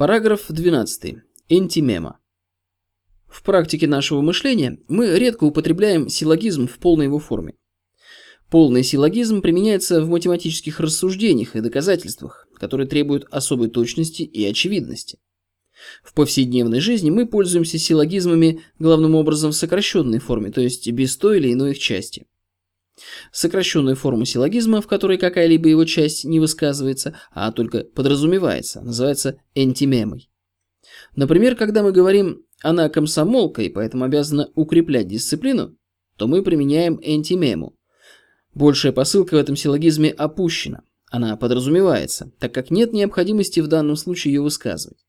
Параграф 12. Энтимема. В практике нашего мышления мы редко употребляем силлогизм в полной его форме. Полный силлогизм применяется в математических рассуждениях и доказательствах, которые требуют особой точности и очевидности. В повседневной жизни мы пользуемся силлогизмами главным образом в сокращенной форме, то есть без той или иной их части. Сокращенную форму силлогизма, в которой какая-либо его часть не высказывается, а только подразумевается, называется энтимемой. Например, когда мы говорим «она комсомолка и поэтому обязана укреплять дисциплину», то мы применяем энтимему. Большая посылка в этом силлогизме опущена. Она подразумевается, так как нет необходимости в данном случае ее высказывать.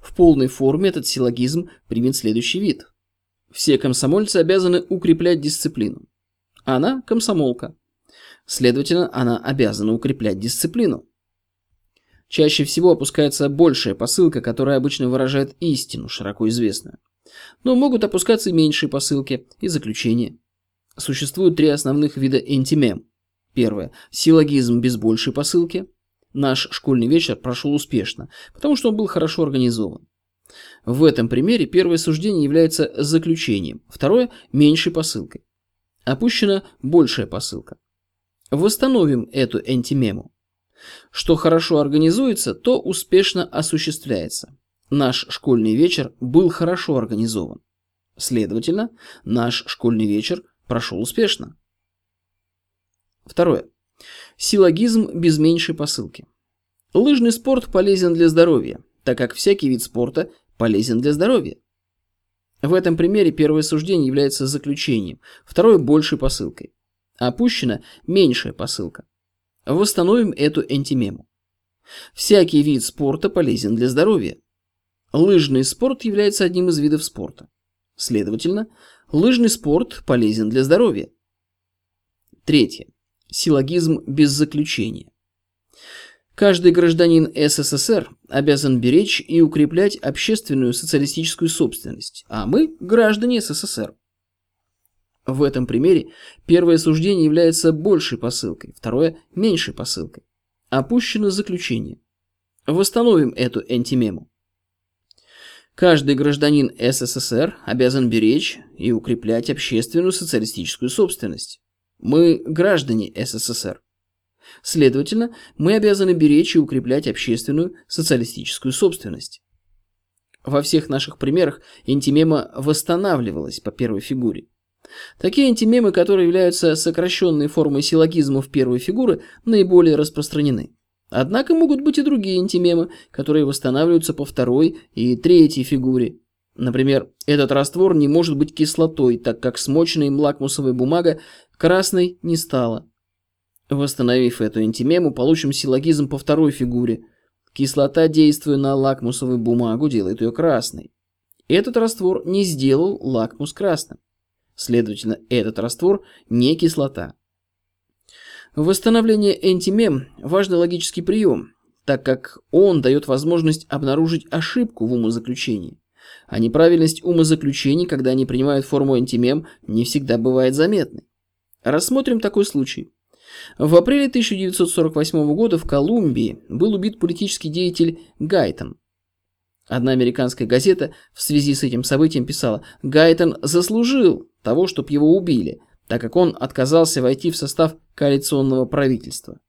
В полной форме этот силлогизм примет следующий вид. Все комсомольцы обязаны укреплять дисциплину. Она комсомолка. Следовательно, она обязана укреплять дисциплину. Чаще всего опускается большая посылка, которая обычно выражает истину, широко известную. Но могут опускаться и меньшие посылки и заключения. Существует три основных вида энтимем. Первое. Силлогизм без большей посылки. Наш школьный вечер прошел успешно, потому что он был хорошо организован. В этом примере первое суждение является заключением, второе – меньшей посылкой. Опущена большая посылка. Восстановим эту энтимему. Что хорошо организуется, то успешно осуществляется. Наш школьный вечер был хорошо организован. Следовательно, наш школьный вечер прошел успешно. Второе. Силлогизм без меньшей посылки. Лыжный спорт полезен для здоровья, так как всякий вид спорта полезен для здоровья. В этом примере первое суждение является заключением, второе – большей посылкой. Опущена меньшая посылка. Восстановим эту энтимему. Всякий вид спорта полезен для здоровья. Лыжный спорт является одним из видов спорта. Следовательно, лыжный спорт полезен для здоровья. Третье. Силлогизм без заключения. Каждый гражданин СССР обязан беречь и укреплять общественную социалистическую собственность, а мы – граждане СССР. В этом примере первое суждение является большей посылкой, второе – меньшей посылкой. Опущено заключение. Восстановим эту энтимему. Каждый гражданин СССР обязан беречь и укреплять общественную социалистическую собственность. Мы – граждане СССР. Следовательно, мы обязаны беречь и укреплять общественную социалистическую собственность. Во всех наших примерах антимема восстанавливалась по первой фигуре. Такие антимемы, которые являются сокращенной формой силлогизмов первой фигуры, наиболее распространены. Однако могут быть и другие антимемы, которые восстанавливаются по второй и третьей фигуре. Например, этот раствор не может быть кислотой, так как смоченная им лакмусовая бумага красной не стала. Восстановив эту антимему, получим силлогизм по второй фигуре. Кислота, действуя на лакмусовую бумагу, делает ее красной. Этот раствор не сделал лакмус красным. Следовательно, этот раствор не кислота. Восстановление антимем – важный логический прием, так как он дает возможность обнаружить ошибку в умозаключении. А неправильность умозаключений, когда они принимают форму антимем, не всегда бывает заметной. Рассмотрим такой случай. В апреле 1948 года в Колумбии был убит политический деятель Гайтон. Одна американская газета в связи с этим событием писала «Гайтон заслужил того, чтобы его убили, так как он отказался войти в состав коалиционного правительства».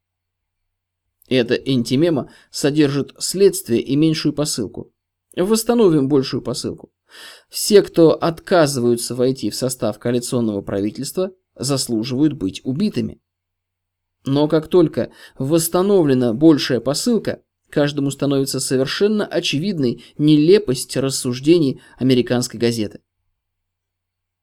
Эта энтимема содержит следствие и меньшую посылку. Восстановим большую посылку. Все, кто отказываются войти в состав коалиционного правительства, заслуживают быть убитыми. Но как только восстановлена большая посылка, каждому становится совершенно очевидной нелепость рассуждений американской газеты.